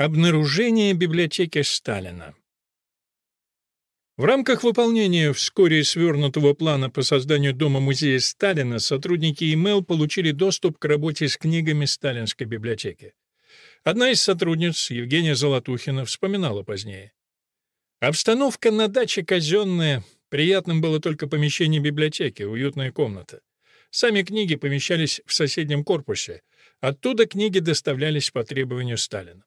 Обнаружение библиотеки Сталина в рамках выполнения вскоре свернутого плана по созданию Дома-музея Сталина сотрудники ИМЭЛ получили доступ к работе с книгами Сталинской библиотеки. Одна из сотрудниц, Евгения Золотухина, вспоминала позднее. Обстановка на даче казенная, приятным было только помещение библиотеки, уютная комната. Сами книги помещались в соседнем корпусе, оттуда книги доставлялись по требованию Сталина.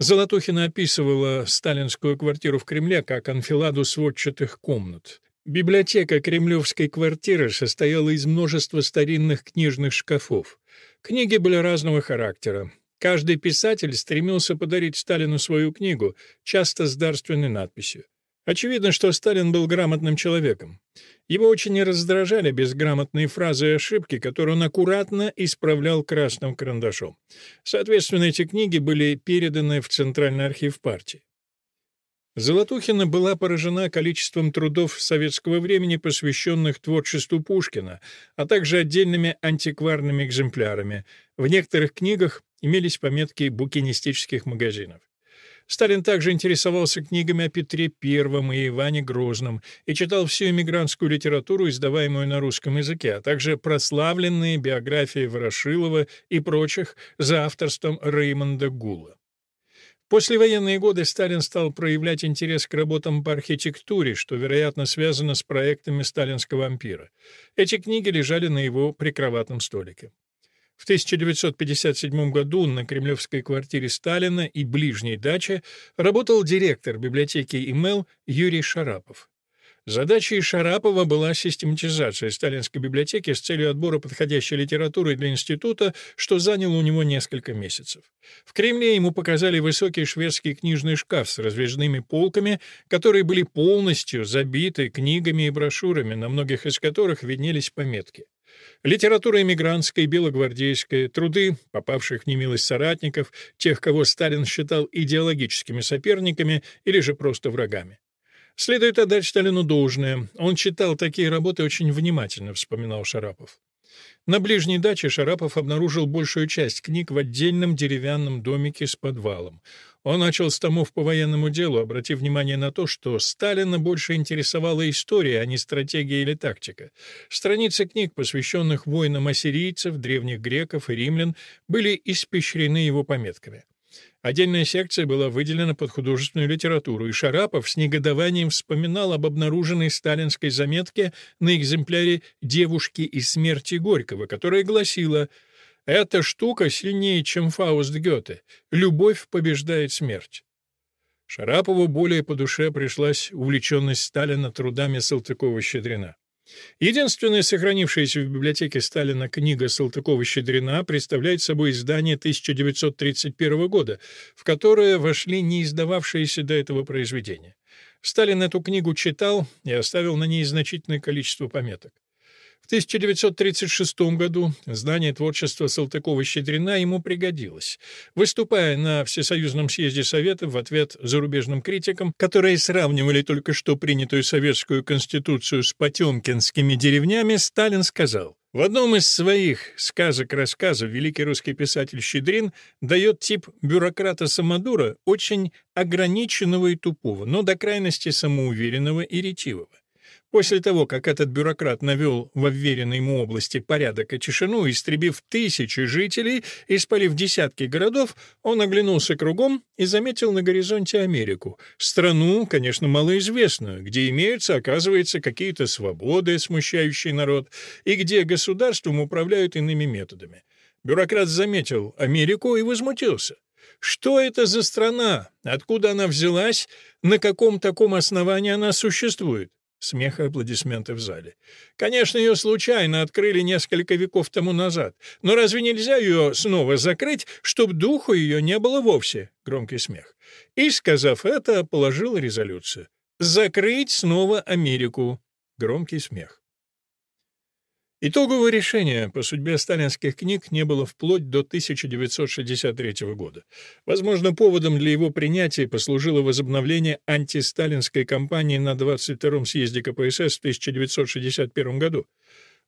Золотухина описывала сталинскую квартиру в Кремле как анфиладу сводчатых комнат. Библиотека кремлевской квартиры состояла из множества старинных книжных шкафов. Книги были разного характера. Каждый писатель стремился подарить Сталину свою книгу, часто с дарственной надписью. Очевидно, что Сталин был грамотным человеком. Его очень раздражали безграмотные фразы и ошибки, которые он аккуратно исправлял красным карандашом. Соответственно, эти книги были переданы в Центральный архив партии. Золотухина была поражена количеством трудов советского времени, посвященных творчеству Пушкина, а также отдельными антикварными экземплярами. В некоторых книгах имелись пометки букинистических магазинов. Сталин также интересовался книгами о Петре I и Иване Грозном и читал всю эмигрантскую литературу, издаваемую на русском языке, а также прославленные биографии Ворошилова и прочих за авторством Реймонда Гула. В послевоенные годы Сталин стал проявлять интерес к работам по архитектуре, что, вероятно, связано с проектами сталинского ампира. Эти книги лежали на его прикроватном столике. В 1957 году на кремлевской квартире Сталина и ближней даче работал директор библиотеки ИМЭЛ Юрий Шарапов. Задачей Шарапова была систематизация сталинской библиотеки с целью отбора подходящей литературы для института, что заняло у него несколько месяцев. В Кремле ему показали высокий шведский книжный шкаф с раздвижными полками, которые были полностью забиты книгами и брошюрами, на многих из которых виднелись пометки. Литература эмигрантская белогвардейская, труды попавших в немилость соратников, тех, кого Сталин считал идеологическими соперниками или же просто врагами. Следует отдать Сталину должное. Он читал такие работы очень внимательно, вспоминал Шарапов. На ближней даче Шарапов обнаружил большую часть книг в отдельном деревянном домике с подвалом. Он начал с томов по военному делу, обратив внимание на то, что Сталина больше интересовала история, а не стратегия или тактика. Страницы книг, посвященных войнам ассирийцев, древних греков и римлян, были испещрены его пометками. Отдельная секция была выделена под художественную литературу, и Шарапов с негодованием вспоминал об обнаруженной сталинской заметке на экземпляре «Девушки и смерти Горького», которая гласила «Эта штука сильнее, чем Фауст Гёте. Любовь побеждает смерть». Шарапову более по душе пришлась увлеченность Сталина трудами Салтыкова-Щедрина. Единственная сохранившаяся в библиотеке Сталина книга Салтыкова-Щедрина представляет собой издание 1931 года, в которое вошли не издававшиеся до этого произведения. Сталин эту книгу читал и оставил на ней значительное количество пометок. В 1936 году знание творчества Салтыкова-Щедрина ему пригодилось. Выступая на Всесоюзном съезде Советов в ответ зарубежным критикам, которые сравнивали только что принятую советскую конституцию с потемкинскими деревнями, Сталин сказал, в одном из своих сказок-рассказов великий русский писатель Щедрин дает тип бюрократа-самодура очень ограниченного и тупого, но до крайности самоуверенного и ретивого. После того, как этот бюрократ навел в обверенной ему области порядок и тишину, истребив тысячи жителей и спалив десятки городов, он оглянулся кругом и заметил на горизонте Америку. Страну, конечно, малоизвестную, где имеются, оказывается, какие-то свободы, смущающие народ, и где государством управляют иными методами. Бюрократ заметил Америку и возмутился. Что это за страна? Откуда она взялась? На каком таком основании она существует? Смех и аплодисменты в зале. Конечно, ее случайно открыли несколько веков тому назад. Но разве нельзя ее снова закрыть, чтобы духу ее не было вовсе? Громкий смех. И, сказав это, положил резолюцию. Закрыть снова Америку. Громкий смех. Итогового решения по судьбе сталинских книг не было вплоть до 1963 года. Возможно, поводом для его принятия послужило возобновление антисталинской кампании на 22-м съезде КПСС в 1961 году.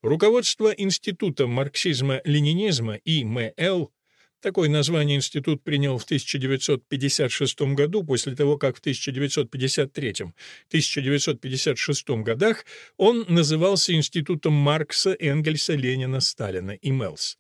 Руководство Института марксизма-ленинизма ИМЛ Такое название институт принял в 1956 году, после того, как в 1953-1956 годах он назывался Институтом Маркса, Энгельса, Ленина, Сталина и Мелс.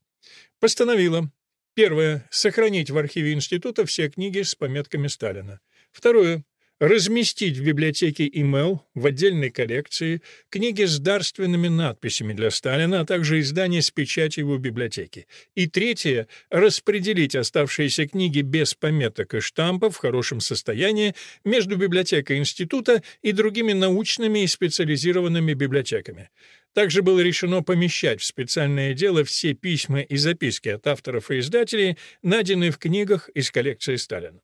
Постановила Первое. Сохранить в архиве института все книги с пометками Сталина. Второе разместить в библиотеке email в отдельной коллекции книги с дарственными надписями для Сталина, а также издания с печатью его библиотеки. И третье — распределить оставшиеся книги без пометок и штампов в хорошем состоянии между библиотекой института и другими научными и специализированными библиотеками. Также было решено помещать в специальное дело все письма и записки от авторов и издателей, найденные в книгах из коллекции Сталина.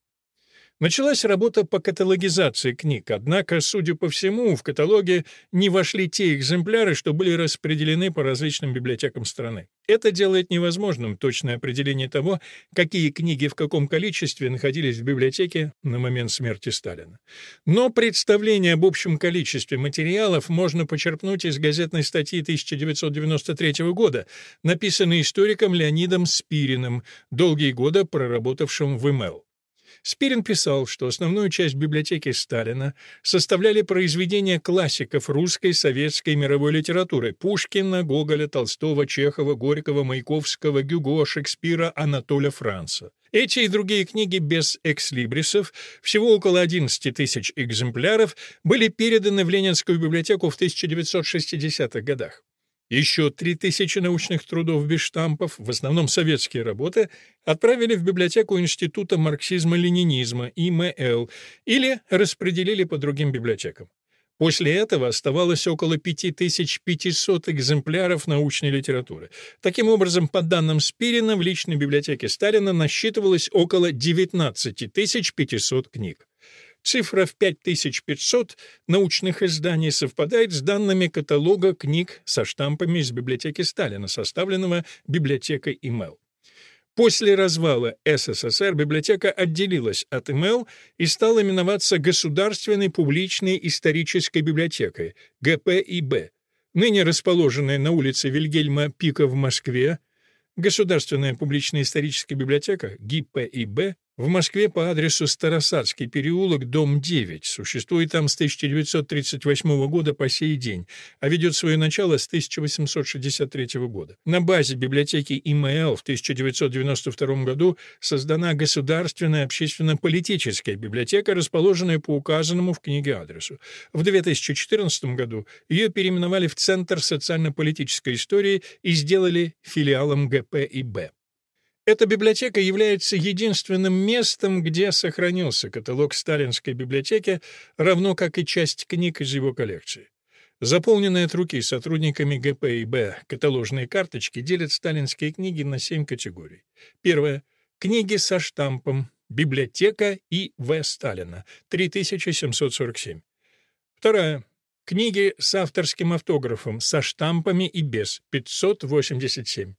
Началась работа по каталогизации книг, однако, судя по всему, в каталоге не вошли те экземпляры, что были распределены по различным библиотекам страны. Это делает невозможным точное определение того, какие книги в каком количестве находились в библиотеке на момент смерти Сталина. Но представление об общем количестве материалов можно почерпнуть из газетной статьи 1993 года, написанной историком Леонидом Спириным, долгие годы проработавшим в ИМЭЛ. Спирин писал, что основную часть библиотеки Сталина составляли произведения классиков русской, советской и мировой литературы Пушкина, Гоголя, Толстого, Чехова, Горького, Маяковского, Гюго, Шекспира, Анатоля Франца. Эти и другие книги без экслибрисов, всего около 11 тысяч экземпляров, были переданы в Ленинскую библиотеку в 1960-х годах. Еще 3000 научных трудов без штампов, в основном советские работы, отправили в библиотеку Института марксизма-ленинизма, ИМЛ, или распределили по другим библиотекам. После этого оставалось около 5500 экземпляров научной литературы. Таким образом, по данным Спирина, в личной библиотеке Сталина насчитывалось около 19 500 книг. Цифра в 5500 научных изданий совпадает с данными каталога книг со штампами из библиотеки Сталина, составленного библиотекой ИМЭЛ. После развала СССР библиотека отделилась от ИМЭЛ и стала именоваться Государственной публичной исторической библиотекой, ГПИБ, ныне расположенная на улице Вильгельма Пика в Москве, Государственная публичная историческая библиотека, ГИПИБ, в Москве по адресу Старосадский переулок, дом 9. Существует там с 1938 года по сей день, а ведет свое начало с 1863 года. На базе библиотеки ИМЛ в 1992 году создана Государственная общественно-политическая библиотека, расположенная по указанному в книге адресу. В 2014 году ее переименовали в Центр социально-политической истории и сделали филиалом ГП и Б. Эта библиотека является единственным местом, где сохранился каталог сталинской библиотеки, равно как и часть книг из его коллекции. Заполненные от руки сотрудниками ГП и Б каталожные карточки делят сталинские книги на семь категорий. Первое. Книги со штампом «Библиотека И. В. Сталина» 3747. Вторая. Книги с авторским автографом, со штампами и без 587.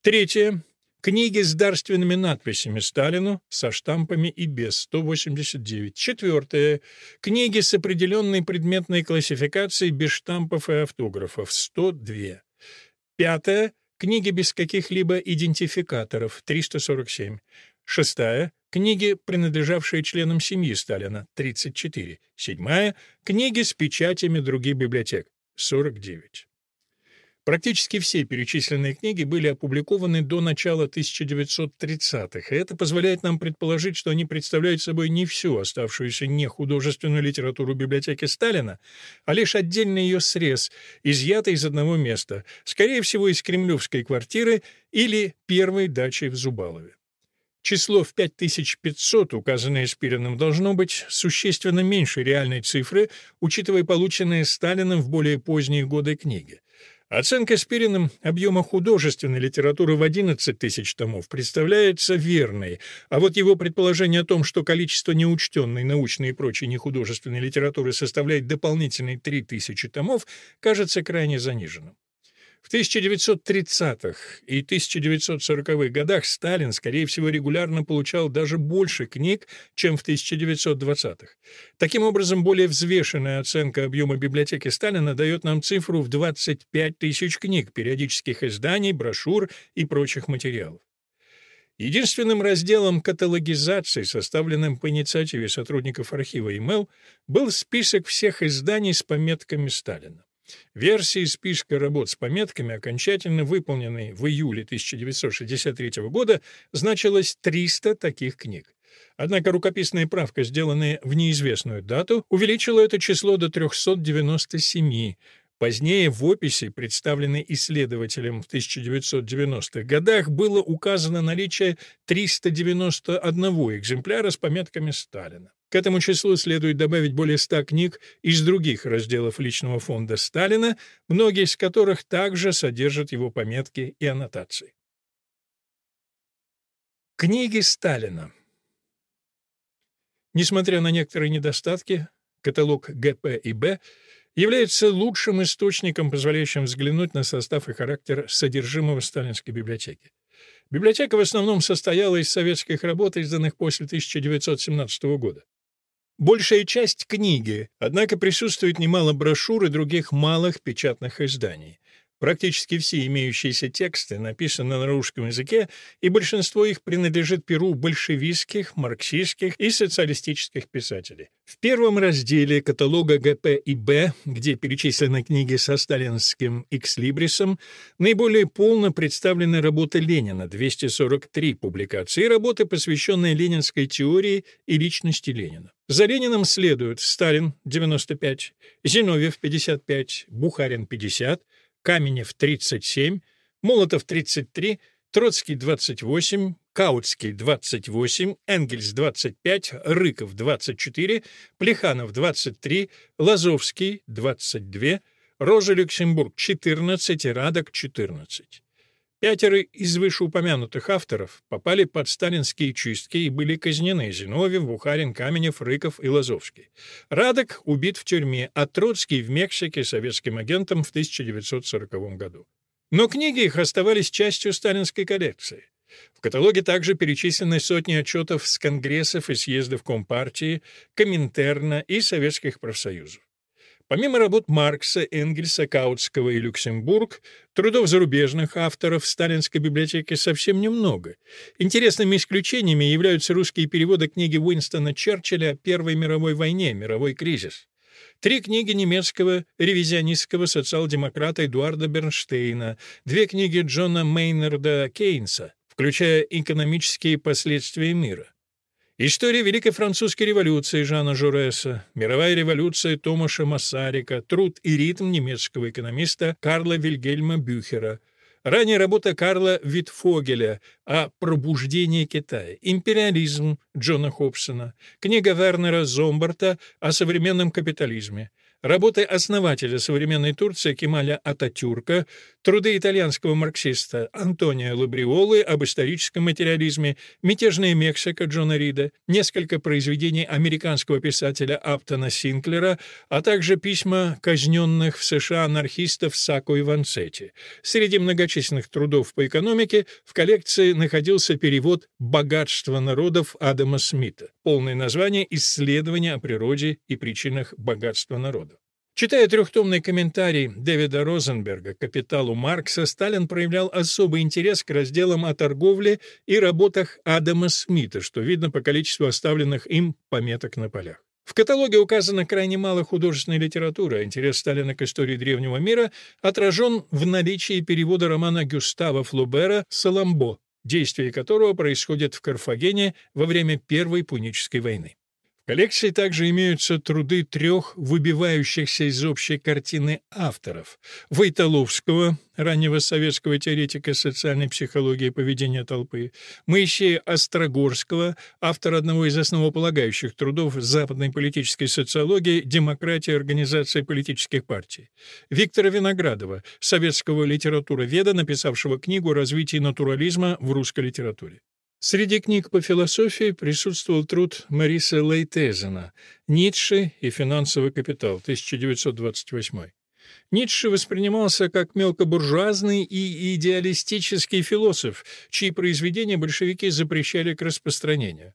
Третье. Книги с дарственными надписями Сталину со штампами и без 189. Четвертое. Книги с определенной предметной классификацией без штампов и автографов 102. Пятое. Книги без каких-либо идентификаторов 347. Шестая. Книги, принадлежавшие членам семьи Сталина 34. Седьмая. Книги с печатями других библиотек 49. Практически все перечисленные книги были опубликованы до начала 1930-х, и это позволяет нам предположить, что они представляют собой не всю оставшуюся нехудожественную литературу библиотеки Сталина, а лишь отдельный ее срез, изъятый из одного места, скорее всего, из кремлевской квартиры или первой дачи в Зубалове. Число в 5500, указанное Спириным, должно быть существенно меньше реальной цифры, учитывая полученные Сталиным в более поздние годы книги. Оценка Спириным объема художественной литературы в 11 тысяч томов представляется верной, а вот его предположение о том, что количество неучтенной научной и прочей нехудожественной литературы составляет дополнительные 3 тысячи томов, кажется крайне заниженным. В 1930-х и 1940-х годах Сталин, скорее всего, регулярно получал даже больше книг, чем в 1920-х. Таким образом, более взвешенная оценка объема библиотеки Сталина дает нам цифру в 25 тысяч книг, периодических изданий, брошюр и прочих материалов. Единственным разделом каталогизации, составленным по инициативе сотрудников архива ИМЭЛ, был список всех изданий с пометками Сталина. Версии списка работ с пометками, окончательно выполненной в июле 1963 года, значилось 300 таких книг. Однако рукописная правка, сделанная в неизвестную дату, увеличила это число до 397. Позднее в описи, представленной исследователем в 1990-х годах, было указано наличие 391 экземпляра с пометками Сталина. К этому числу следует добавить более 100 книг из других разделов личного фонда Сталина, многие из которых также содержат его пометки и аннотации. Книги Сталина Несмотря на некоторые недостатки, каталог ГП и Б является лучшим источником, позволяющим взглянуть на состав и характер содержимого сталинской библиотеки. Библиотека в основном состояла из советских работ, изданных после 1917 года. Большая часть книги, однако присутствует немало брошюр и других малых печатных изданий. Практически все имеющиеся тексты написаны на русском языке, и большинство их принадлежит перу большевистских, марксистских и социалистических писателей. В первом разделе каталога ГП и Б, где перечислены книги со сталинским экслибрисом, наиболее полно представлены работы Ленина, 243 публикации, работы, посвященные ленинской теории и личности Ленина. За Лениным следуют Сталин, 95, Зиновьев, 55, Бухарин, 50, Каменев — 37, Молотов — 33, Троцкий — 28, Каутский — 28, Энгельс — 25, Рыков — 24, Плеханов — 23, Лазовский — 22, Роза Люксембург — 14 и Радок — 14. Пятеро из вышеупомянутых авторов попали под сталинские чистки и были казнены Зиновьев, Бухарин, Каменев, Рыков и Лазовский. Радок убит в тюрьме, а Троцкий в Мексике советским агентом в 1940 году. Но книги их оставались частью сталинской коллекции. В каталоге также перечислены сотни отчетов с конгрессов и съездов Компартии, Коминтерна и советских профсоюзов. Помимо работ Маркса, Энгельса, Каутского и Люксембург, трудов зарубежных авторов в Сталинской библиотеке совсем немного. Интересными исключениями являются русские переводы книги Уинстона Черчилля о Первой мировой войне «Мировой кризис». Три книги немецкого ревизионистского социал-демократа Эдуарда Бернштейна, две книги Джона Мейнарда Кейнса, включая «Экономические последствия мира», История Великой Французской революции Жана Журеса, Мировая революция Томаша Массарика, труд и ритм немецкого экономиста Карла Вильгельма Бюхера, ранняя работа Карла Витфогеля о пробуждении Китая, империализм Джона Хобсона, книга Вернера Зомбарта о современном капитализме, Работы основателя современной Турции Кемаля Ататюрка, труды итальянского марксиста Антонио Лабриолы об историческом материализме, «Мятежная Мексика» Джона Рида, несколько произведений американского писателя Аптона Синклера, а также письма казненных в США анархистов Сако и Ванцетти. Среди многочисленных трудов по экономике в коллекции находился перевод «Богатство народов» Адама Смита. Полное название «Исследование о природе и причинах богатства народа». Читая трехтомный комментарий Дэвида Розенберга «Капиталу Маркса», Сталин проявлял особый интерес к разделам о торговле и работах Адама Смита, что видно по количеству оставленных им пометок на полях. В каталоге указано крайне мало художественной литературы, а интерес Сталина к истории древнего мира отражен в наличии перевода романа Гюстава Флубера «Саламбо», действие которого происходит в Карфагене во время Первой Пунической войны. В коллекции также имеются труды трех выбивающихся из общей картины авторов — Войтоловского, раннего советского теоретика социальной психологии поведения толпы, Моисея Острогорского, автора одного из основополагающих трудов западной политической социологии «Демократия и организация политических партий», Виктора Виноградова, советского литературоведа, написавшего книгу о развитии натурализма в русской литературе. Среди книг по философии присутствовал труд Мариса Лейтезена «Ницше и финансовый капитал» 1928. Ницше воспринимался как мелкобуржуазный и идеалистический философ, чьи произведения большевики запрещали к распространению.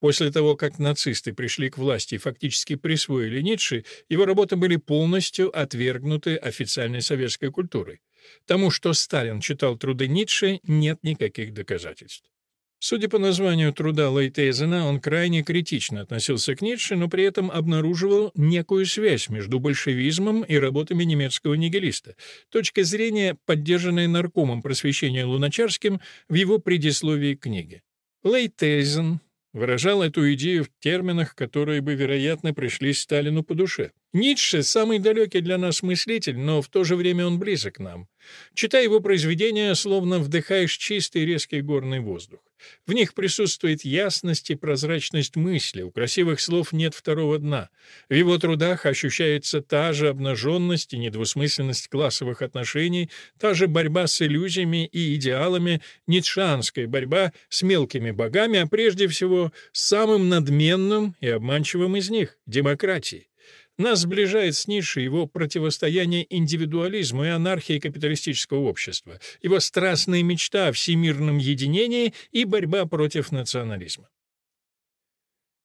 После того, как нацисты пришли к власти и фактически присвоили Ницше, его работы были полностью отвергнуты официальной советской культурой. Тому, что Сталин читал труды Ницше, нет никаких доказательств. Судя по названию труда Лейтейзена, он крайне критично относился к Ницше, но при этом обнаруживал некую связь между большевизмом и работами немецкого нигилиста, точка зрения, поддержанная наркомом просвещения Луначарским в его предисловии к книге. Лейтейзен выражал эту идею в терминах, которые бы, вероятно, пришли Сталину по душе. Ницше — самый далекий для нас мыслитель, но в то же время он близок нам. Читая его произведения, словно вдыхаешь чистый резкий горный воздух. В них присутствует ясность и прозрачность мысли, у красивых слов нет второго дна. В его трудах ощущается та же обнаженность и недвусмысленность классовых отношений, та же борьба с иллюзиями и идеалами, ницшанская борьба с мелкими богами, а прежде всего с самым надменным и обманчивым из них — демократией. Нас сближает с Ницше его противостояние индивидуализму и анархии капиталистического общества, его страстная мечта о всемирном единении и борьба против национализма.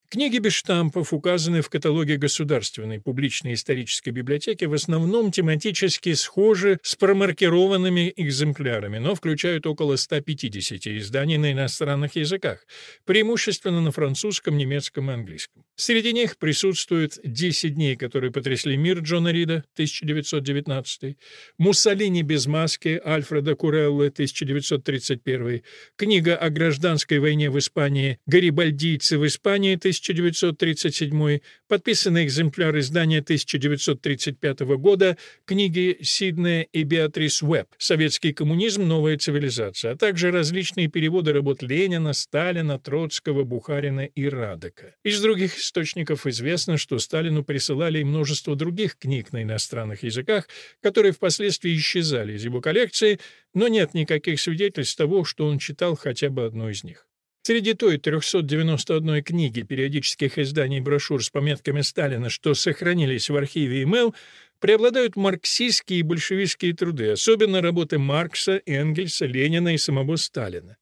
Книги без штампов, указанные в каталоге Государственной публичной исторической библиотеки, в основном тематически схожи с промаркированными экземплярами, но включают около 150 изданий на иностранных языках, преимущественно на французском, немецком и английском. Среди них присутствуют «10 дней, которые потрясли мир» Джона Рида, 1919, «Муссолини без маски» Альфреда Куреллы, 1931, книга о гражданской войне в Испании «Гарибальдийцы в Испании», 1937, подписанный экземпляр издания 1935 года книги Сиднея и Беатрис Уэбб «Советский коммунизм. Новая цивилизация», а также различные переводы работ Ленина, Сталина, Троцкого, Бухарина и Радека. Из других источников известно, что Сталину присылали и множество других книг на иностранных языках, которые впоследствии исчезали из его коллекции, но нет никаких свидетельств того, что он читал хотя бы одну из них. Среди той 391 книги периодических изданий и брошюр с пометками Сталина, что сохранились в архиве ИМЭЛ, преобладают марксистские и большевистские труды, особенно работы Маркса, Энгельса, Ленина и самого Сталина.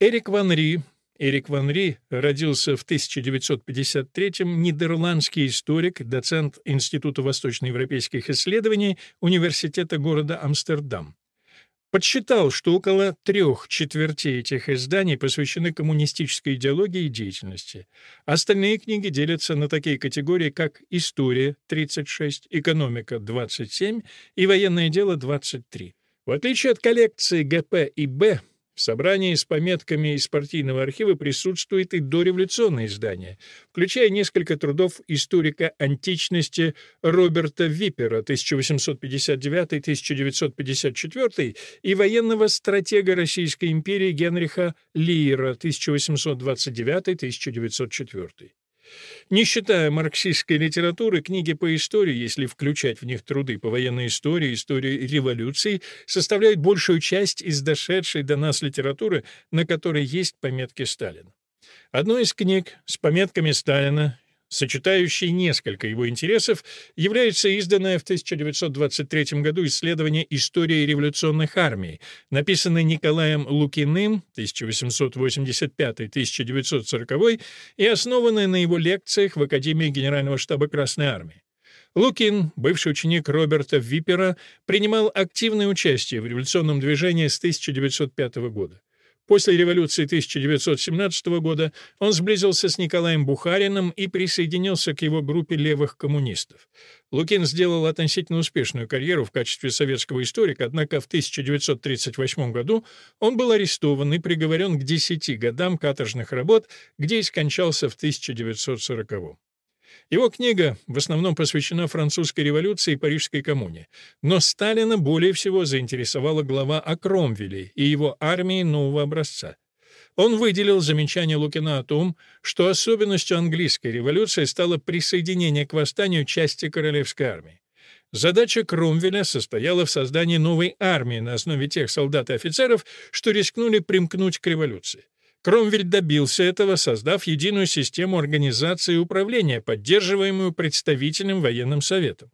Эрик Ван Ри, Эрик Ван Ри родился в 1953-м, нидерландский историк, доцент Института восточноевропейских исследований Университета города Амстердам. Подсчитал, что около трех четвертей этих изданий посвящены коммунистической идеологии и деятельности. Остальные книги делятся на такие категории, как «История» — 36, «Экономика» — 27 и «Военное дело» — 23. В отличие от коллекции ГП и Б, в собрании с пометками из партийного архива присутствует и дореволюционное издание, включая несколько трудов историка античности Роберта Виппера 1859-1954 и военного стратега Российской империи Генриха Лиера 1829-1904. Не считая марксистской литературы, книги по истории, если включать в них труды по военной истории, истории революции, составляют большую часть из дошедшей до нас литературы, на которой есть пометки Сталина. Одной из книг с пометками Сталина сочетающей несколько его интересов, является изданное в 1923 году исследование истории революционных армий, написанное Николаем Лукиным 1885-1940 и основанное на его лекциях в Академии Генерального штаба Красной армии. Лукин, бывший ученик Роберта Виппера, принимал активное участие в революционном движении с 1905 года. После революции 1917 года он сблизился с Николаем Бухариным и присоединился к его группе левых коммунистов. Лукин сделал относительно успешную карьеру в качестве советского историка, однако в 1938 году он был арестован и приговорен к 10 годам каторжных работ, где и скончался в 1940 году. Его книга в основном посвящена французской революции и Парижской коммуне, но Сталина более всего заинтересовала глава о Кромвеле и его армии нового образца. Он выделил замечание Лукина о том, что особенностью английской революции стало присоединение к восстанию части королевской армии. Задача Кромвеля состояла в создании новой армии на основе тех солдат и офицеров, что рискнули примкнуть к революции. Кромвель добился этого, создав единую систему организации управления, поддерживаемую представительным военным советом.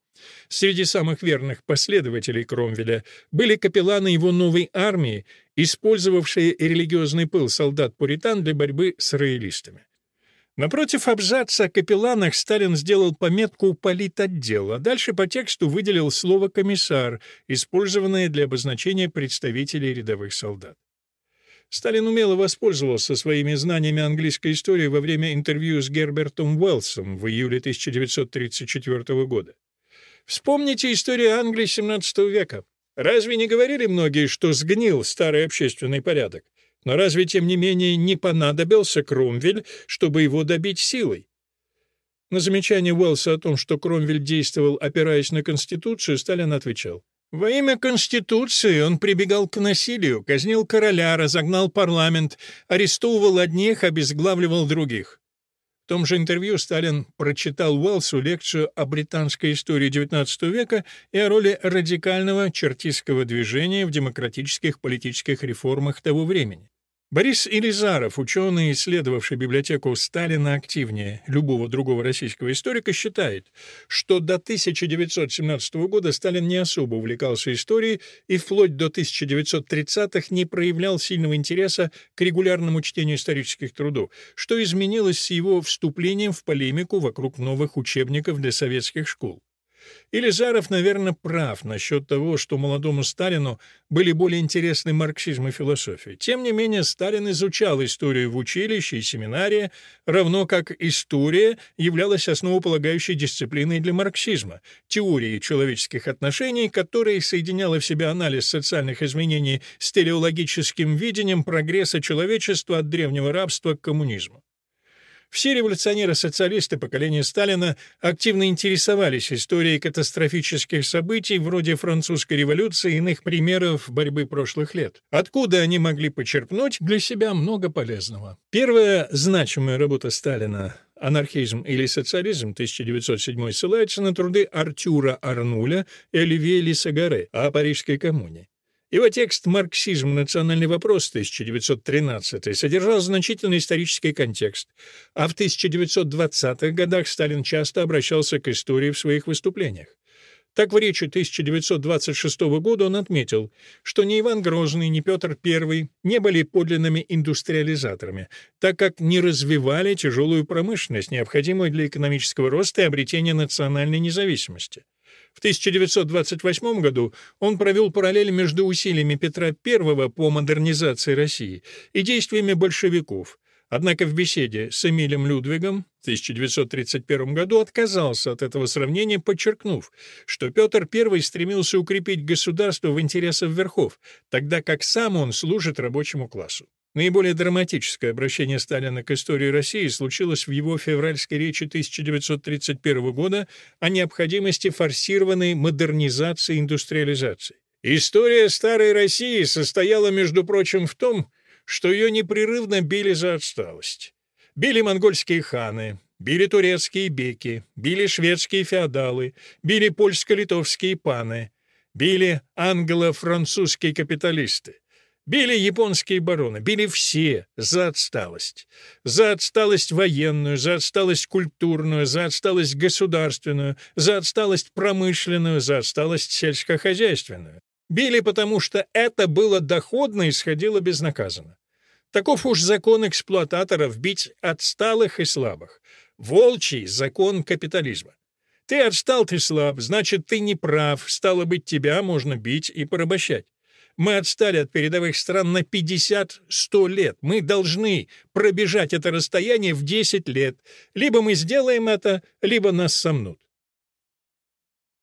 Среди самых верных последователей Кромвеля были капелланы его новой армии, использовавшие религиозный пыл солдат-пуритан для борьбы с роялистами. Напротив абзаца о капелланах Сталин сделал пометку «политотдел», а дальше по тексту выделил слово «комиссар», использованное для обозначения представителей рядовых солдат. Сталин умело воспользовался своими знаниями английской истории во время интервью с Гербертом Уэллсом в июле 1934 года. Вспомните историю Англии XVII века. Разве не говорили многие, что сгнил старый общественный порядок? Но разве, тем не менее, не понадобился Кромвель, чтобы его добить силой? На замечание Уэллса о том, что Кромвель действовал, опираясь на Конституцию, Сталин отвечал. Во имя Конституции он прибегал к насилию, казнил короля, разогнал парламент, арестовывал одних, обезглавливал других. В том же интервью Сталин прочитал Уэллсу лекцию о британской истории XIX века и о роли радикального чертистского движения в демократических политических реформах того времени. Борис Илизаров, ученый, исследовавший библиотеку Сталина активнее любого другого российского историка, считает, что до 1917 года Сталин не особо увлекался историей и вплоть до 1930-х не проявлял сильного интереса к регулярному чтению исторических трудов, что изменилось с его вступлением в полемику вокруг новых учебников для советских школ. Илизаров, наверное, прав насчет того, что молодому Сталину были более интересны марксизм и философия. Тем не менее, Сталин изучал историю в училище и семинарии, равно как история являлась основополагающей дисциплиной для марксизма, теорией человеческих отношений, которая соединяла в себе анализ социальных изменений с телеологическим видением прогресса человечества от древнего рабства к коммунизму. Все революционеры-социалисты поколения Сталина активно интересовались историей катастрофических событий вроде французской революции и иных примеров борьбы прошлых лет, откуда они могли почерпнуть для себя много полезного. Первая значимая работа Сталина «Анархизм или социализм» 1907 ссылается на труды Артюра Арнуля и Оливье Лисагаре о Парижской коммуне. Его текст «Марксизм. Национальный вопрос» 1913 содержал значительный исторический контекст, а в 1920-х годах Сталин часто обращался к истории в своих выступлениях. Так в речи 1926 года он отметил, что ни Иван Грозный, ни Петр I не были подлинными индустриализаторами, так как не развивали тяжелую промышленность, необходимую для экономического роста и обретения национальной независимости. В 1928 году он провел параллель между усилиями Петра I по модернизации России и действиями большевиков, однако в беседе с Эмилем Людвигом в 1931 году отказался от этого сравнения, подчеркнув, что Петр I стремился укрепить государство в интересах верхов, тогда как сам он служит рабочему классу. Наиболее драматическое обращение Сталина к истории России случилось в его февральской речи 1931 года о необходимости форсированной модернизации и индустриализации. История старой России состояла, между прочим, в том, что ее непрерывно били за отсталость. Били монгольские ханы, били турецкие беки, били шведские феодалы, били польско-литовские паны, били англо-французские капиталисты. Били японские бароны, били все за отсталость. За отсталость военную, за отсталость культурную, за отсталость государственную, за отсталость промышленную, за отсталость сельскохозяйственную. Били потому, что это было доходно и сходило безнаказанно. Таков уж закон эксплуататоров бить отсталых и слабых. Волчий закон капитализма. Ты отстал, ты слаб, значит, ты не прав, стало быть, тебя можно бить и порабощать. Мы отстали от передовых стран на 50-100 лет. Мы должны пробежать это расстояние в 10 лет. Либо мы сделаем это, либо нас сомнут.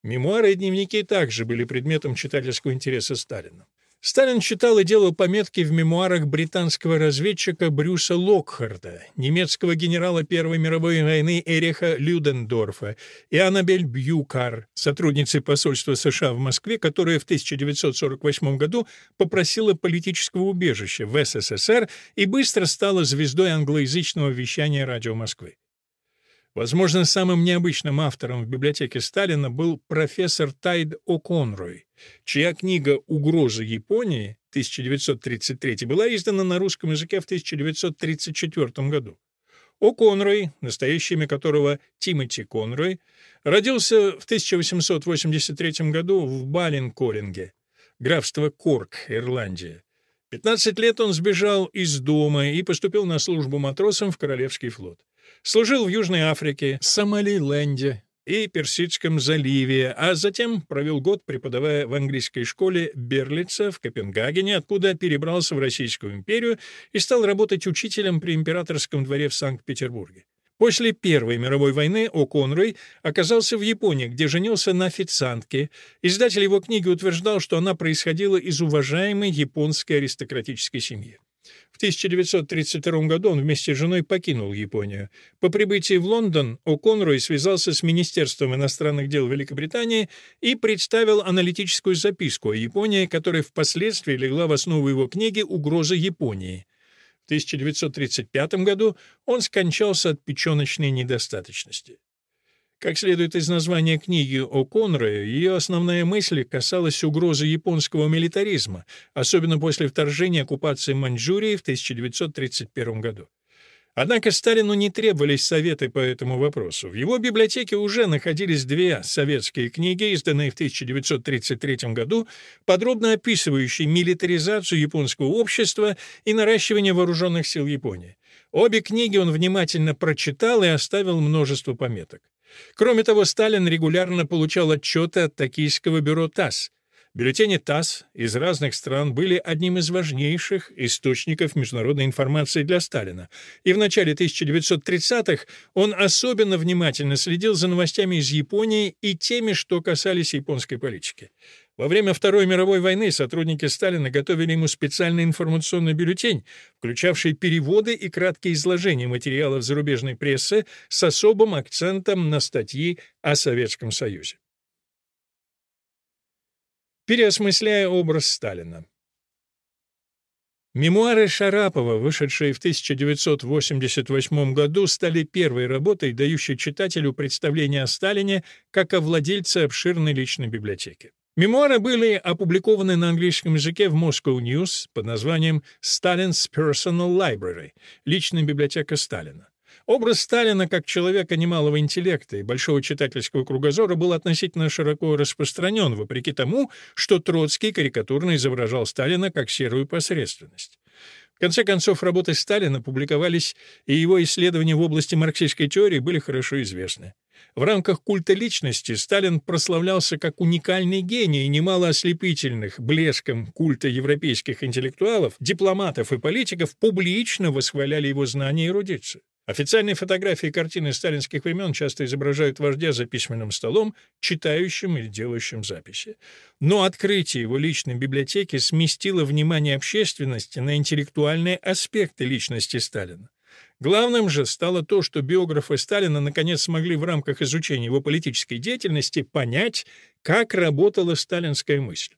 Мемуары и дневники также были предметом читательского интереса Сталина. Сталин читал и делал пометки в мемуарах британского разведчика Брюса Локхарда, немецкого генерала Первой мировой войны Эриха Людендорфа и Аннабель Бьюкар, сотрудницы посольства США в Москве, которая в 1948 году попросила политического убежища в СССР и быстро стала звездой англоязычного вещания радио Москвы. Возможно, самым необычным автором в библиотеке Сталина был профессор Тайд О'Конрой, чья книга «Угроза Японии» 1933 была издана на русском языке в 1934 году. О'Конрой, настоящее имя которого Тимоти Конрой, родился в 1883 году в Балин-Коринге, графство Корк, Ирландия. 15 лет он сбежал из дома и поступил на службу матросом в Королевский флот. Служил в Южной Африке, Сомалиленде, и Персидском заливе, а затем провел год, преподавая в английской школе Берлица в Копенгагене, откуда перебрался в Российскую империю и стал работать учителем при императорском дворе в Санкт-Петербурге. После Первой мировой войны О'Конрой оказался в Японии, где женился на официантке. Издатель его книги утверждал, что она происходила из уважаемой японской аристократической семьи. В 1932 году он вместе с женой покинул Японию. По прибытии в Лондон О'Конрой связался с Министерством иностранных дел Великобритании и представил аналитическую записку о Японии, которая впоследствии легла в основу его книги «Угроза Японии». В 1935 году он скончался от печеночной недостаточности. Как следует из названия книги о Конрое, ее основная мысль касалась угрозы японского милитаризма, особенно после вторжения оккупации Маньчжурии в 1931 году. Однако Сталину не требовались советы по этому вопросу. В его библиотеке уже находились две советские книги, изданные в 1933 году, подробно описывающие милитаризацию японского общества и наращивание вооруженных сил Японии. Обе книги он внимательно прочитал и оставил множество пометок. Кроме того, Сталин регулярно получал отчеты от Токийского бюро ТАСС. Бюллетени ТАСС из разных стран были одним из важнейших источников международной информации для Сталина, и в начале 1930-х он особенно внимательно следил за новостями из Японии и теми, что касались японской политики. Во время Второй мировой войны сотрудники Сталина готовили ему специальный информационный бюллетень, включавший переводы и краткие изложения материалов зарубежной прессы с особым акцентом на статьи о Советском Союзе. Переосмысляя образ Сталина. Мемуары Шарапова, вышедшие в 1988 году, стали первой работой, дающей читателю представление о Сталине как о владельце обширной личной библиотеки. Мемуары были опубликованы на английском языке в Moscow News под названием «Stalin's Personal Library» — «Личная библиотека Сталина». Образ Сталина как человека немалого интеллекта и большого читательского кругозора был относительно широко распространен, вопреки тому, что Троцкий карикатурно изображал Сталина как серую посредственность. В конце концов, работы Сталина публиковались, и его исследования в области марксистской теории были хорошо известны. В рамках культа личности Сталин прославлялся как уникальный гений, немало ослепительных блеском культа европейских интеллектуалов, дипломатов и политиков публично восхваляли его знания и эрудицию. Официальные фотографии и картины сталинских времен часто изображают вождя за письменным столом, читающим или делающим записи. Но открытие его личной библиотеки сместило внимание общественности на интеллектуальные аспекты личности Сталина. Главным же стало то, что биографы Сталина наконец смогли в рамках изучения его политической деятельности понять, как работала сталинская мысль.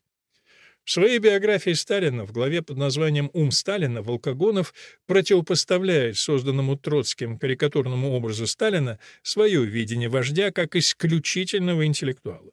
В своей биографии Сталина в главе под названием «Ум Сталина» Волкогонов противопоставляет созданному Троцким карикатурному образу Сталина свое видение вождя как исключительного интеллектуала.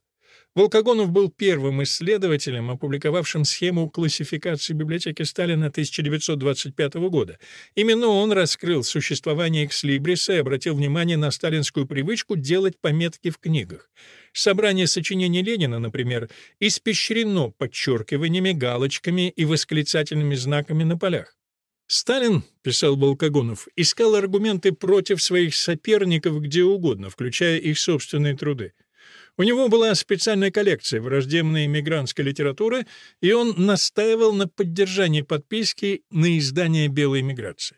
Волкогонов был первым исследователем, опубликовавшим схему классификации библиотеки Сталина 1925 года. Именно он раскрыл существование экслибриса и обратил внимание на сталинскую привычку делать пометки в книгах. Собрание сочинений Ленина, например, испещрено подчеркиваниями, галочками и восклицательными знаками на полях. Сталин, писал Волкогонов, искал аргументы против своих соперников где угодно, включая их собственные труды. У него была специальная коллекция враждебной эмигрантской литературы, и он настаивал на поддержании подписки на издание белой эмиграции.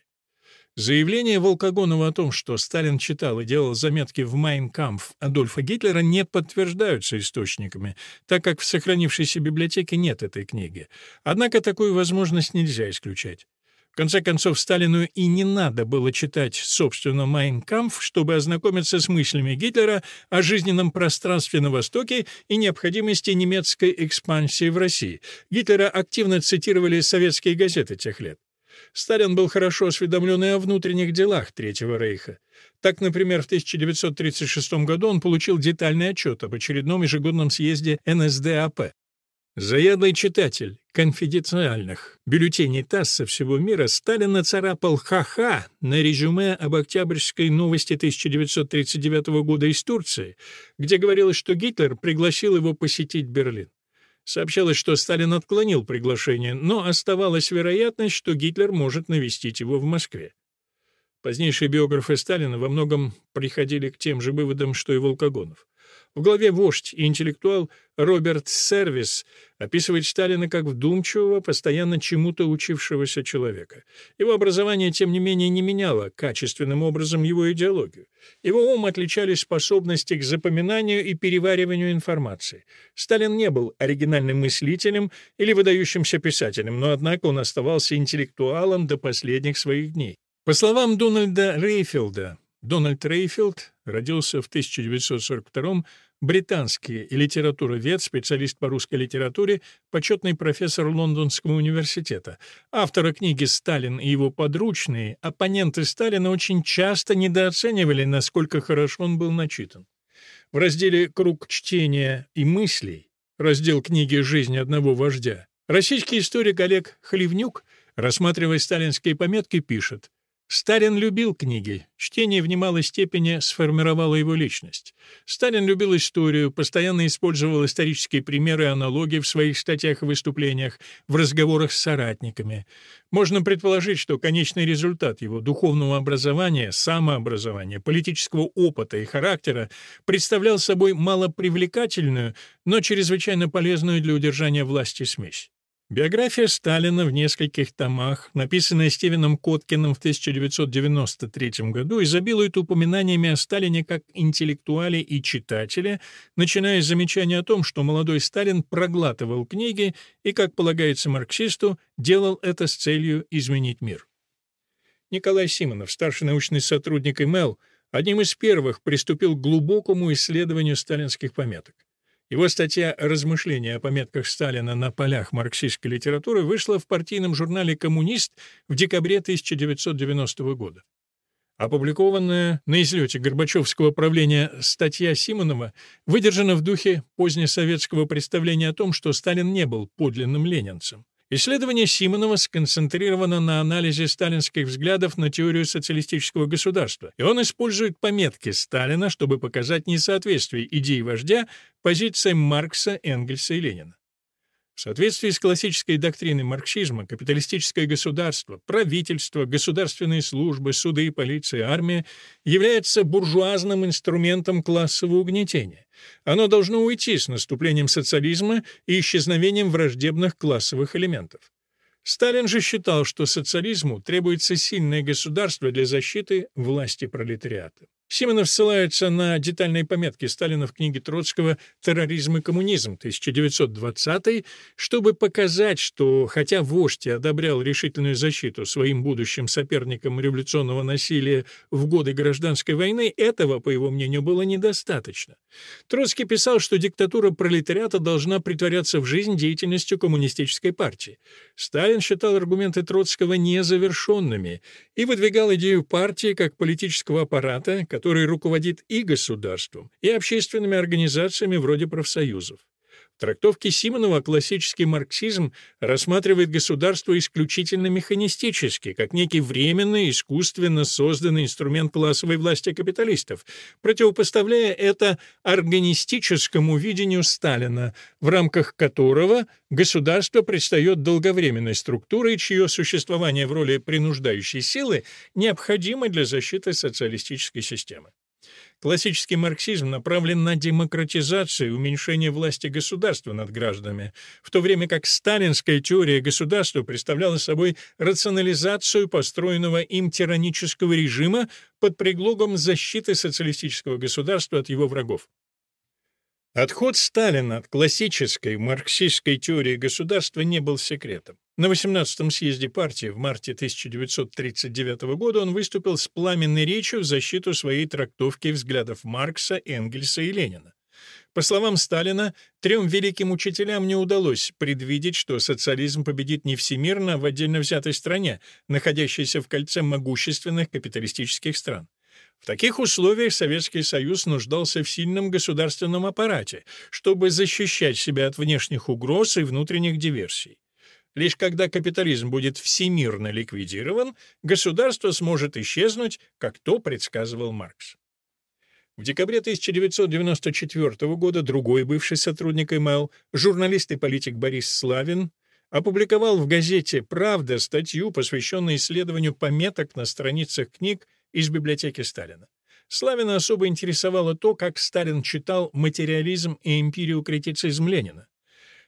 Заявление Волкогонова о том, что Сталин читал и делал заметки в «Майн Кампф» Адольфа Гитлера, не подтверждаются источниками, так как в сохранившейся библиотеке нет этой книги. Однако такую возможность нельзя исключать. В конце концов, Сталину и не надо было читать, собственно, «Майн Кампф», чтобы ознакомиться с мыслями Гитлера о жизненном пространстве на Востоке и необходимости немецкой экспансии в России. Гитлера активно цитировали советские газеты тех лет. Сталин был хорошо осведомлен и о внутренних делах Третьего Рейха. Так, например, в 1936 году он получил детальный отчет об очередном ежегодном съезде НСДАП. Заядлый читатель конфиденциальных бюллетеней ТАСС со всего мира Сталин нацарапал «ха-ха» на резюме об Октябрьской новости 1939 года из Турции, где говорилось, что Гитлер пригласил его посетить Берлин. Сообщалось, что Сталин отклонил приглашение, но оставалась вероятность, что Гитлер может навестить его в Москве. Позднейшие биографы Сталина во многом приходили к тем же выводам, что и Волкогонов. В главе «Вождь» и интеллектуал Роберт Сервис описывает Сталина как вдумчивого, постоянно чему-то учившегося человека. Его образование, тем не менее, не меняло качественным образом его идеологию. Его ум отличали способности к запоминанию и перевариванию информации. Сталин не был оригинальным мыслителем или выдающимся писателем, но, однако, он оставался интеллектуалом до последних своих дней. По словам Дональда Рейфилда, Дональд Рейфилд родился в 1942 британский литературовед, специалист по русской литературе, почетный профессор Лондонского университета. Автора книги «Сталин и его подручные» оппоненты Сталина очень часто недооценивали, насколько хорошо он был начитан. В разделе «Круг чтения и мыслей» раздел книги «Жизнь одного вождя» российский историк Олег Хливнюк, рассматривая сталинские пометки, пишет Сталин любил книги, чтение в немалой степени сформировало его личность. Сталин любил историю, постоянно использовал исторические примеры и аналогии в своих статьях и выступлениях, в разговорах с соратниками. Можно предположить, что конечный результат его духовного образования, самообразования, политического опыта и характера представлял собой малопривлекательную, но чрезвычайно полезную для удержания власти смесь. Биография Сталина в нескольких томах, написанная Стивеном Коткиным в 1993 году, изобилует упоминаниями о Сталине как интеллектуале и читателе, начиная с замечания о том, что молодой Сталин проглатывал книги и, как полагается марксисту, делал это с целью изменить мир. Николай Симонов, старший научный сотрудник ИМЭЛ, одним из первых приступил к глубокому исследованию сталинских пометок. Его статья «Размышления о пометках Сталина на полях марксистской литературы» вышла в партийном журнале «Коммунист» в декабре 1990 года. Опубликованная на излете Горбачевского правления статья Симонова выдержана в духе позднесоветского представления о том, что Сталин не был подлинным ленинцем. Исследование Симонова сконцентрировано на анализе сталинских взглядов на теорию социалистического государства, и он использует пометки Сталина, чтобы показать несоответствие идей вождя позициям Маркса, Энгельса и Ленина. В соответствии с классической доктриной марксизма, капиталистическое государство, правительство, государственные службы, суды, полиция, армия является буржуазным инструментом классового угнетения. Оно должно уйти с наступлением социализма и исчезновением враждебных классовых элементов. Сталин же считал, что социализму требуется сильное государство для защиты власти пролетариата. Симонов ссылается на детальные пометки Сталина в книге Троцкого «Терроризм и коммунизм» 1920 чтобы показать, что хотя вождь одобрял решительную защиту своим будущим соперникам революционного насилия в годы гражданской войны, этого, по его мнению, было недостаточно. Троцкий писал, что диктатура пролетариата должна притворяться в жизнь деятельностью коммунистической партии. Сталин считал аргументы Троцкого незавершенными и выдвигал идею партии как политического аппарата, который руководит и государством, и общественными организациями вроде профсоюзов. В трактовке Симонова классический марксизм рассматривает государство исключительно механистически, как некий временный, искусственно созданный инструмент классовой власти капиталистов, противопоставляя это органистическому видению Сталина, в рамках которого государство предстает долговременной структурой, чье существование в роли принуждающей силы необходимо для защиты социалистической системы. Классический марксизм направлен на демократизацию и уменьшение власти государства над гражданами, в то время как сталинская теория государства представляла собой рационализацию построенного им тиранического режима под предлогом защиты социалистического государства от его врагов. Отход Сталина от классической марксистской теории государства не был секретом. На 18-м съезде партии в марте 1939 года он выступил с пламенной речью в защиту своей трактовки взглядов Маркса, Энгельса и Ленина. По словам Сталина, трем великим учителям не удалось предвидеть, что социализм победит не всемирно, а в отдельно взятой стране, находящейся в кольце могущественных капиталистических стран. В таких условиях Советский Союз нуждался в сильном государственном аппарате, чтобы защищать себя от внешних угроз и внутренних диверсий. Лишь когда капитализм будет всемирно ликвидирован, государство сможет исчезнуть, как то предсказывал Маркс. В декабре 1994 года другой бывший сотрудник МЛ, журналист и политик Борис Славин, опубликовал в газете «Правда» статью, посвященную исследованию пометок на страницах книг из библиотеки Сталина. Славина особо интересовало то, как Сталин читал материализм и империю-критицизм Ленина.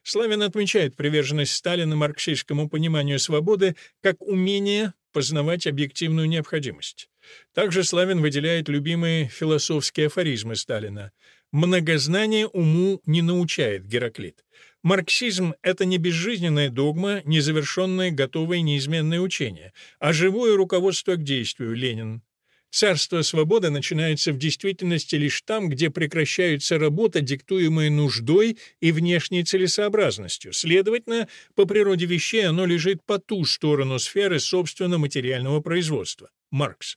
Славин отмечает приверженность Сталина марксистскому пониманию свободы как умение познавать объективную необходимость. Также Славин выделяет любимые философские афоризмы Сталина. «Многознание уму не научает Гераклит». Марксизм — это не безжизненная догма, незавершенное, готовое, неизменное учение, а живое руководство к действию Ленин. Царство свободы начинается в действительности лишь там, где прекращается работа, диктуемая нуждой и внешней целесообразностью. Следовательно, по природе вещей оно лежит по ту сторону сферы собственно материального производства. Маркс.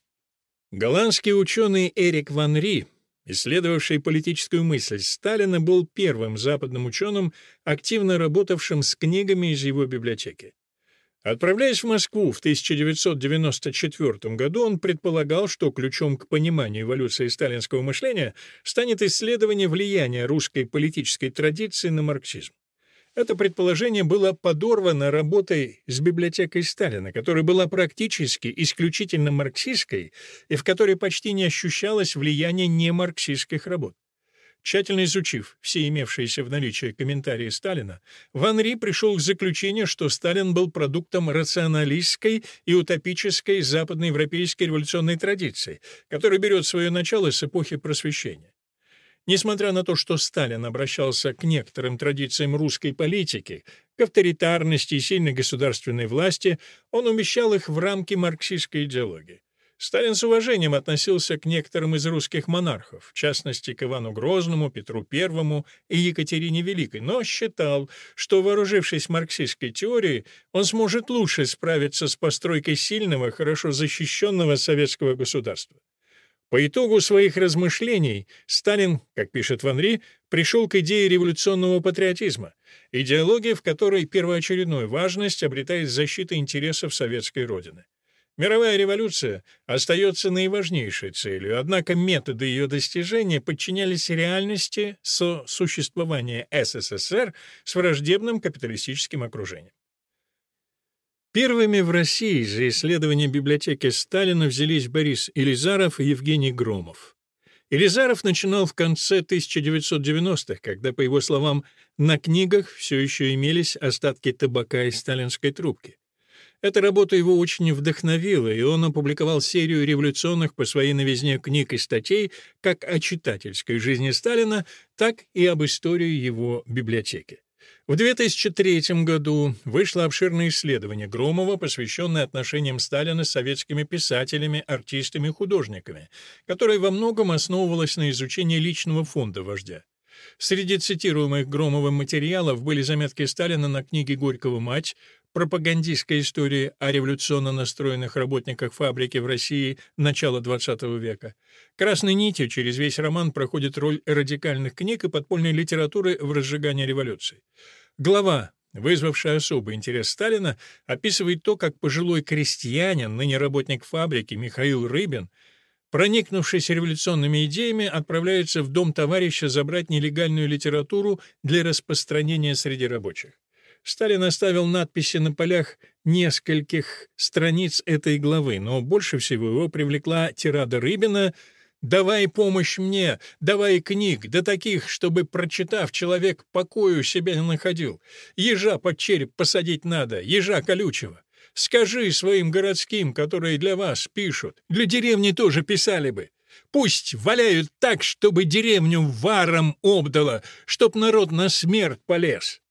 Голландский ученый Эрик Ван Ри, исследовавший политическую мысль Сталина, был первым западным ученым, активно работавшим с книгами из его библиотеки. Отправляясь в Москву в 1994 году, он предполагал, что ключом к пониманию эволюции сталинского мышления станет исследование влияния русской политической традиции на марксизм. Это предположение было подорвано работой с библиотекой Сталина, которая была практически исключительно марксистской и в которой почти не ощущалось влияние немарксистских работ. Тщательно изучив все имевшиеся в наличии комментарии Сталина, Ван Ри пришел к заключению, что Сталин был продуктом рационалистской и утопической западноевропейской революционной традиции, которая берет свое начало с эпохи Просвещения. Несмотря на то, что Сталин обращался к некоторым традициям русской политики, к авторитарности и сильной государственной власти, он умещал их в рамки марксистской идеологии. Сталин с уважением относился к некоторым из русских монархов, в частности к Ивану Грозному, Петру I и Екатерине Великой, но считал, что, вооружившись марксистской теорией, он сможет лучше справиться с постройкой сильного, хорошо защищенного советского государства. По итогу своих размышлений Сталин, как пишет Ван Ри, пришел к идее революционного патриотизма, идеологии, в которой первоочередную важность обретает защита интересов советской Родины. Мировая революция остается наиважнейшей целью, однако методы ее достижения подчинялись реальности сосуществования СССР с враждебным капиталистическим окружением. Первыми в России за исследование библиотеки Сталина взялись Борис Елизаров и Евгений Громов. Елизаров начинал в конце 1990-х, когда, по его словам, на книгах все еще имелись остатки табака и сталинской трубки. Эта работа его очень вдохновила, и он опубликовал серию революционных по своей новизне книг и статей как о читательской жизни Сталина, так и об истории его библиотеки. В 2003 году вышло обширное исследование Громова, посвященное отношениям Сталина с советскими писателями, артистами и художниками, которое во многом основывалось на изучении личного фонда вождя. Среди цитируемых Громовым материалов были заметки Сталина на книге Горького «Мать», пропагандистская история о революционно настроенных работниках фабрики в России начала XX века. Красной нитью через весь роман проходит роль радикальных книг и подпольной литературы в разжигании революции. Глава вызвавшая особый интерес Сталина, описывает то, как пожилой крестьянин, ныне работник фабрики Михаил Рыбин, проникнувшись революционными идеями, отправляется в дом товарища забрать нелегальную литературу для распространения среди рабочих. Сталин оставил надписи на полях нескольких страниц этой главы, но больше всего его привлекла тирада Рыбина «Давай помощь мне, давай книг, да таких, чтобы, прочитав, человек покою себе не находил. Ежа под череп посадить надо, ежа колючего. Скажи своим городским, которые для вас пишут, для деревни тоже писали бы». Пусть валяют так, чтобы деревню варом обдало, чтоб народ на смерть полез.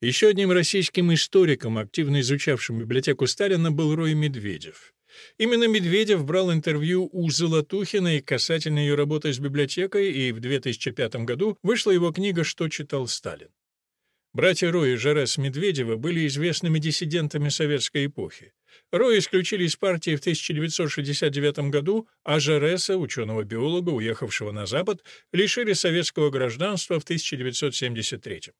Еще одним российским историком, активно изучавшим библиотеку Сталина, был Рой Медведев. Именно Медведев брал интервью у Золотухиной касательно ее работы с библиотекой, и в 2005 году вышла его книга «Что читал Сталин». Братья Рой и Жарес Медведева были известными диссидентами советской эпохи. Рой исключили из партии в 1969 году, а Жареса, ученого-биолога, уехавшего на Запад, лишили советского гражданства в 1973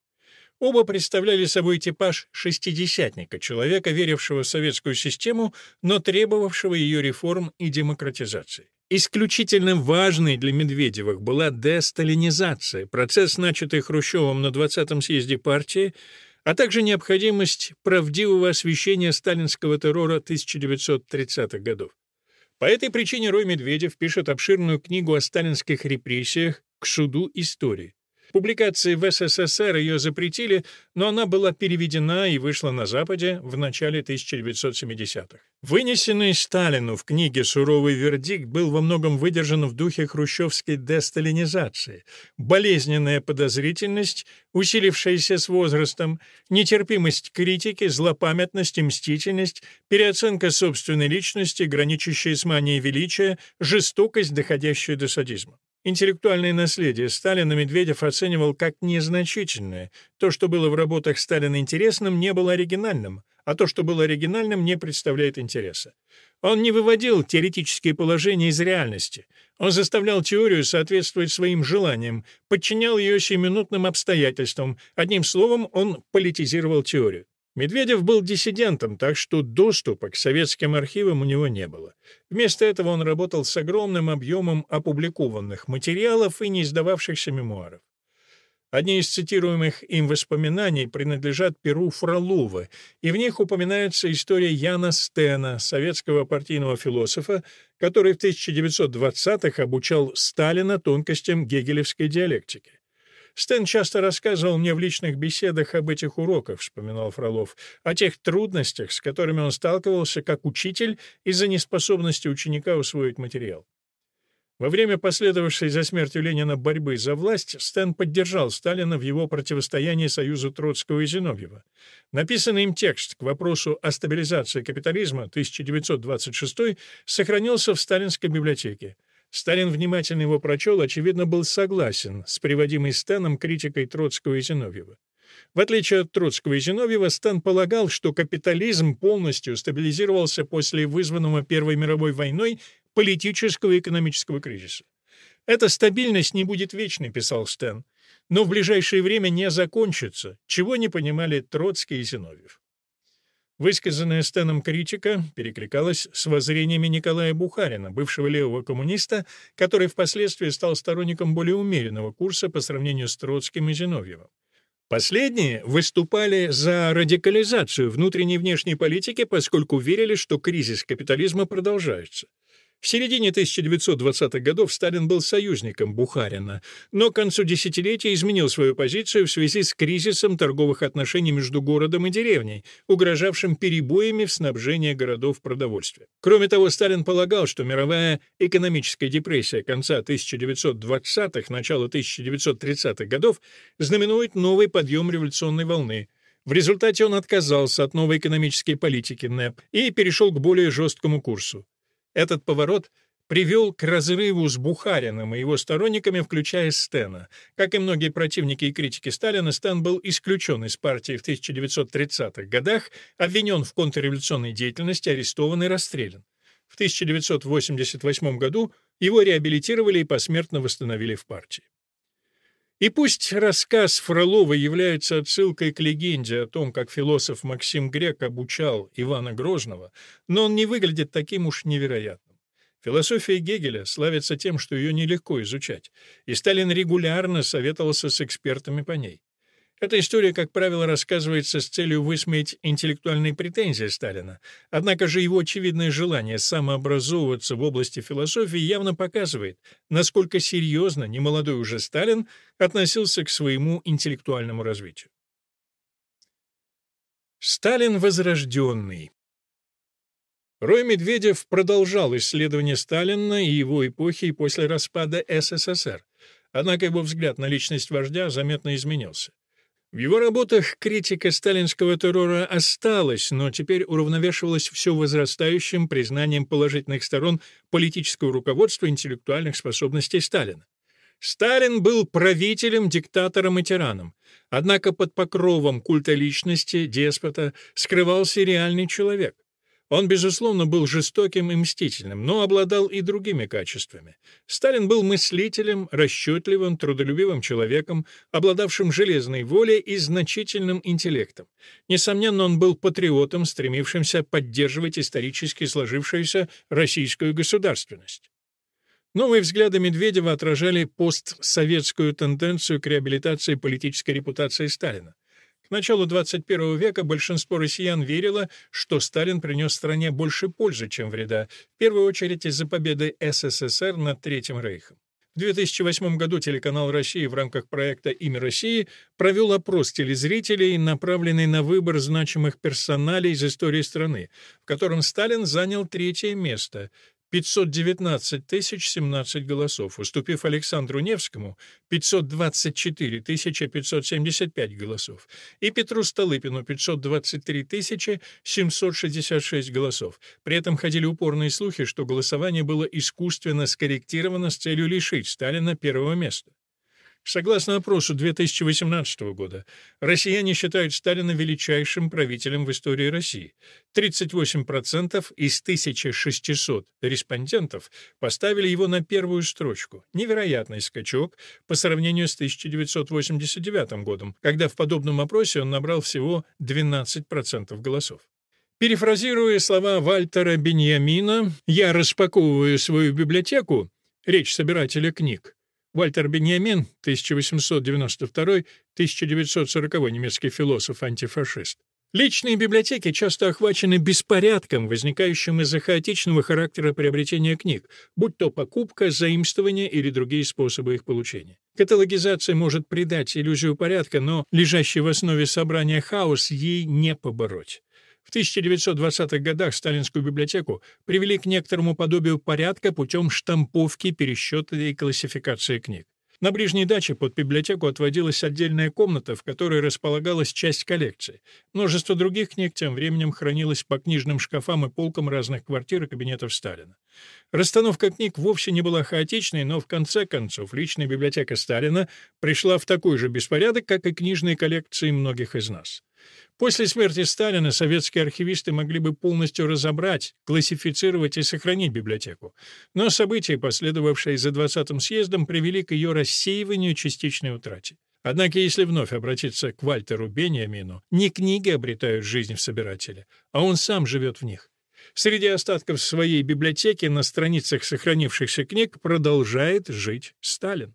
Оба представляли собой типаж шестидесятника, человека, верившего в советскую систему, но требовавшего ее реформ и демократизации. Исключительно важной для Медведевых была десталинизация, процесс, начатый Хрущевым на 20-м съезде партии, а также необходимость правдивого освещения сталинского террора 1930-х годов. По этой причине Рой Медведев пишет обширную книгу о сталинских репрессиях к суду истории. Публикации в СССР ее запретили, но она была переведена и вышла на Западе в начале 1970-х. Вынесенный Сталину в книге «Суровый вердикт» был во многом выдержан в духе хрущевской десталинизации. Болезненная подозрительность, усилившаяся с возрастом, нетерпимость критики, злопамятность и мстительность, переоценка собственной личности, граничащая с манией величия, жестокость, доходящая до садизма. Интеллектуальное наследие Сталина Медведев оценивал как незначительное. То, что было в работах Сталина интересным, не было оригинальным, а то, что было оригинальным, не представляет интереса. Он не выводил теоретические положения из реальности. Он заставлял теорию соответствовать своим желаниям, подчинял ее сиюминутным обстоятельствам. Одним словом, он политизировал теорию. Медведев был диссидентом, так что доступа к советским архивам у него не было. Вместо этого он работал с огромным объемом опубликованных материалов и не издававшихся мемуаров. Одни из цитируемых им воспоминаний принадлежат Перу Фролова, и в них упоминается история Яна Стена, советского партийного философа, который в 1920-х обучал Сталина тонкостям гегелевской диалектики. Стэн часто рассказывал мне в личных беседах об этих уроках, вспоминал Фролов, о тех трудностях, с которыми он сталкивался как учитель из-за неспособности ученика усвоить материал. Во время последовавшей за смертью Ленина борьбы за власть Стэн поддержал Сталина в его противостоянии Союзу Троцкого и Зиновьева. Написанный им текст к вопросу о стабилизации капитализма 1926 сохранился в сталинской библиотеке. Сталин внимательно его прочел, очевидно, был согласен с приводимой Станом критикой Троцкого и Зиновьева. В отличие от Троцкого и Зиновьева, Стан полагал, что капитализм полностью стабилизировался после вызванного Первой мировой войной политического и экономического кризиса. «Эта стабильность не будет вечной», — писал Стэн, «но в ближайшее время не закончится, чего не понимали Троцкий и Зиновьев». Высказанная Стэном критика перекликалась с воззрениями Николая Бухарина, бывшего левого коммуниста, который впоследствии стал сторонником более умеренного курса по сравнению с Троцким и Зиновьевым. Последние выступали за радикализацию внутренней и внешней политики, поскольку верили, что кризис капитализма продолжается. В середине 1920-х годов Сталин был союзником Бухарина, но к концу десятилетия изменил свою позицию в связи с кризисом торговых отношений между городом и деревней, угрожавшим перебоями в снабжении городов продовольствием. Кроме того, Сталин полагал, что мировая экономическая депрессия конца 1920-х, начала 1930-х годов знаменует новый подъем революционной волны – в результате он отказался от новой экономической политики НЭП и перешел к более жесткому курсу. Этот поворот привел к разрыву с Бухариным и его сторонниками, включая Стена. Как и многие противники и критики Сталина, Стэн был исключен из партии в 1930-х годах, обвинен в контрреволюционной деятельности, арестован и расстрелян. В 1988 году его реабилитировали и посмертно восстановили в партии. И пусть рассказ Фролова является отсылкой к легенде о том, как философ Максим Грек обучал Ивана Грозного, но он не выглядит таким уж невероятным. Философия Гегеля славится тем, что ее нелегко изучать, и Сталин регулярно советовался с экспертами по ней. Эта история, как правило, рассказывается с целью высмеять интеллектуальные претензии Сталина. Однако же его очевидное желание самообразовываться в области философии явно показывает, насколько серьезно немолодой уже Сталин относился к своему интеллектуальному развитию. Сталин возрожденный Рой Медведев продолжал исследование Сталина и его эпохи и после распада СССР. Однако его взгляд на личность вождя заметно изменился. В его работах критика сталинского террора осталась, но теперь уравновешивалась все возрастающим признанием положительных сторон политического руководства интеллектуальных способностей Сталина. Сталин был правителем, диктатором и тираном. Однако под покровом культа личности, деспота, скрывался реальный человек. Он, безусловно, был жестоким и мстительным, но обладал и другими качествами. Сталин был мыслителем, расчетливым, трудолюбивым человеком, обладавшим железной волей и значительным интеллектом. Несомненно, он был патриотом, стремившимся поддерживать исторически сложившуюся российскую государственность. Новые взгляды Медведева отражали постсоветскую тенденцию к реабилитации политической репутации Сталина. К началу 21 века большинство россиян верило, что Сталин принес стране больше пользы, чем вреда, в первую очередь из-за победы СССР над Третьим Рейхом. В 2008 году телеканал «Россия» в рамках проекта «Имя России» провел опрос телезрителей, направленный на выбор значимых персоналей из истории страны, в котором Сталин занял третье место 519 017 голосов, уступив Александру Невскому 524 575 голосов и Петру Столыпину 523 766 голосов. При этом ходили упорные слухи, что голосование было искусственно скорректировано с целью лишить Сталина первого места. Согласно опросу 2018 года, россияне считают Сталина величайшим правителем в истории России. 38% из 1600 респондентов поставили его на первую строчку. Невероятный скачок по сравнению с 1989 годом, когда в подобном опросе он набрал всего 12% голосов. Перефразируя слова Вальтера Беньямина «Я распаковываю свою библиотеку», речь собирателя книг, Вальтер Беньямин, 1892-1940 немецкий философ-антифашист. Личные библиотеки часто охвачены беспорядком, возникающим из-за хаотичного характера приобретения книг, будь то покупка, заимствование или другие способы их получения. Каталогизация может придать иллюзию порядка, но лежащий в основе собрания хаос ей не побороть. В 1920-х годах сталинскую библиотеку привели к некоторому подобию порядка путем штамповки, пересчета и классификации книг. На ближней даче под библиотеку отводилась отдельная комната, в которой располагалась часть коллекции. Множество других книг тем временем хранилось по книжным шкафам и полкам разных квартир и кабинетов Сталина. Расстановка книг вовсе не была хаотичной, но в конце концов личная библиотека Сталина пришла в такой же беспорядок, как и книжные коллекции многих из нас. После смерти Сталина советские архивисты могли бы полностью разобрать, классифицировать и сохранить библиотеку. Но события, последовавшие за 20-м съездом, привели к ее рассеиванию частичной утрате. Однако, если вновь обратиться к Вальтеру Бениамину, не книги обретают жизнь в собирателе, а он сам живет в них. Среди остатков своей библиотеки на страницах сохранившихся книг продолжает жить Сталин.